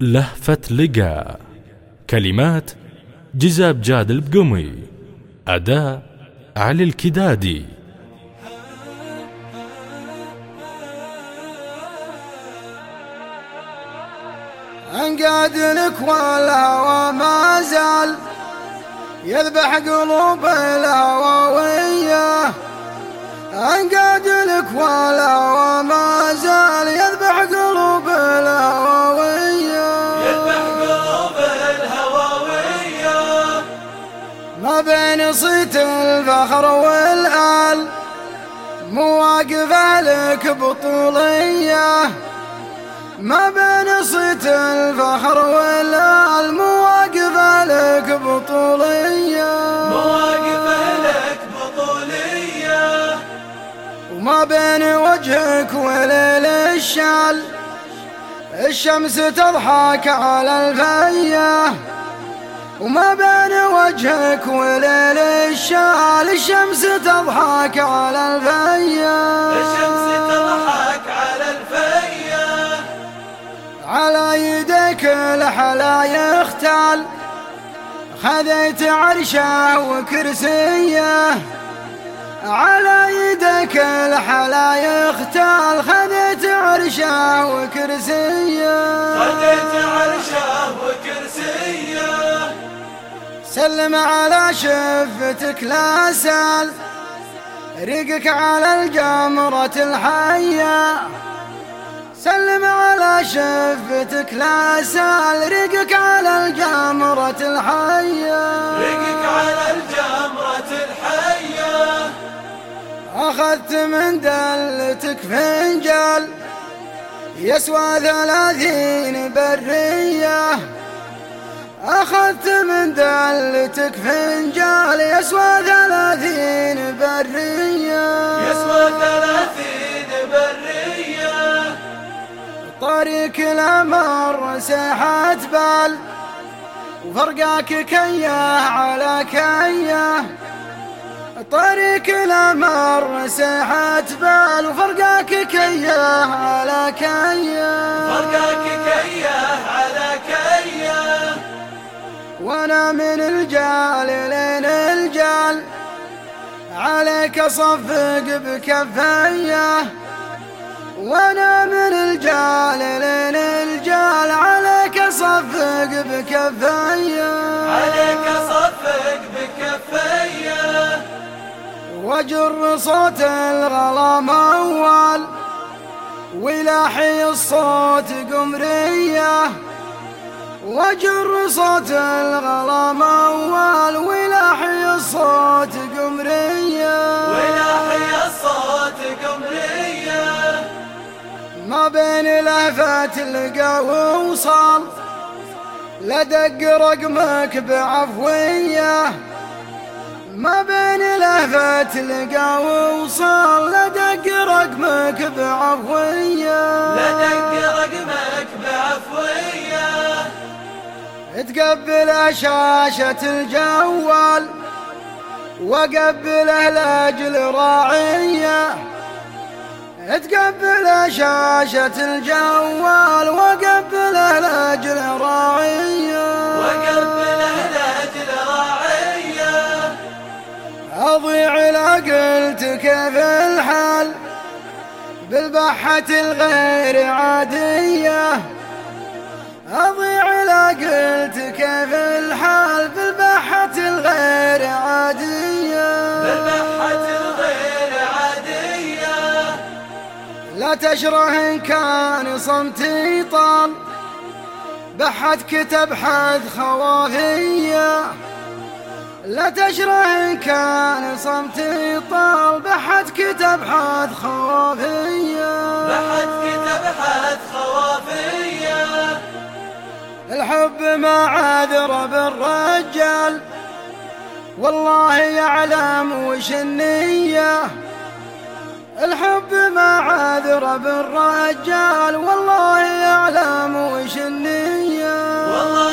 لهفة لقا. كلمات جزاب جاد البقمي أداء علي الكدادي. انقاد لك والهوى ما زال يذبح قلوب الهوى وياه انقاد لك والهوى ما زال الفخر والآل مواقف لك بطولية. ما بين صيت الفخر والآل مواقف لك بطولية. مواقف لك بطولية. وما بين وجهك وليل الشال الشمس تضحك على الفية وما بين وجهك وليل الشال الشمس تضحك على الفية الشمس تضحك على الفيا. على يديك الحلا يختال. خذيت عرشه وكرسيه. على يديك الحلا يختال. خذيت عرشه وكرسيه. خذيت عرشه وكرسيه. سلم على شفتك لا سال. ريقك على الجمرة الحية. سلم على شفتك لا سال. ريقك على الجمرة الحية. رقك على الجمرة الحية. أخذت من دلتك فنجال يسوى ثلاثين برية. أخذت من دلتك فنجال يسوى ثلاثين برية. يسوى ثلاثين برية. طريق الأمر ساحة بال وفرقاك كيه على كيه طريق الأمر ساحة بال وفرقاك كيه على كيه فرقاك كيه وأنا من الجال لين الجال. عليك صفق بكفيه وأنا من الجال لين الجال. عليك صفق بكفيه عليك صفق بكفيه وجر صوت الغلا موال ولاحي الصوت قمرية. وجر صوت الغلا موال ولاحي الصوت قمرية. ولاحي الصوت قمرية. ما بين لهفة لقى ووصال لدق رقمك بعفوية. ما بين لهفة لقى ووصال لدق رقمك بعفوية. لدق رقمك بعفوية. تقبل شاشة الجوال وقبله لأجل راعية. تقبل شاشة الجوال وقبله لأجل راعية. وقبله لاجل راعية أضيع لا قلت كيف الحال بالبحة الغير عادية. لا تشره إن كان صمتي طال. بحت كتب حد خوافية لا تشره إن كان صمتي طال. بحت كتب حد خوافية بحت كتب حد خوافية الحب ما عذر بالرجال والله يعلم وش النية. الحب ما عذر بالرجال والله يعلم وش النية. والله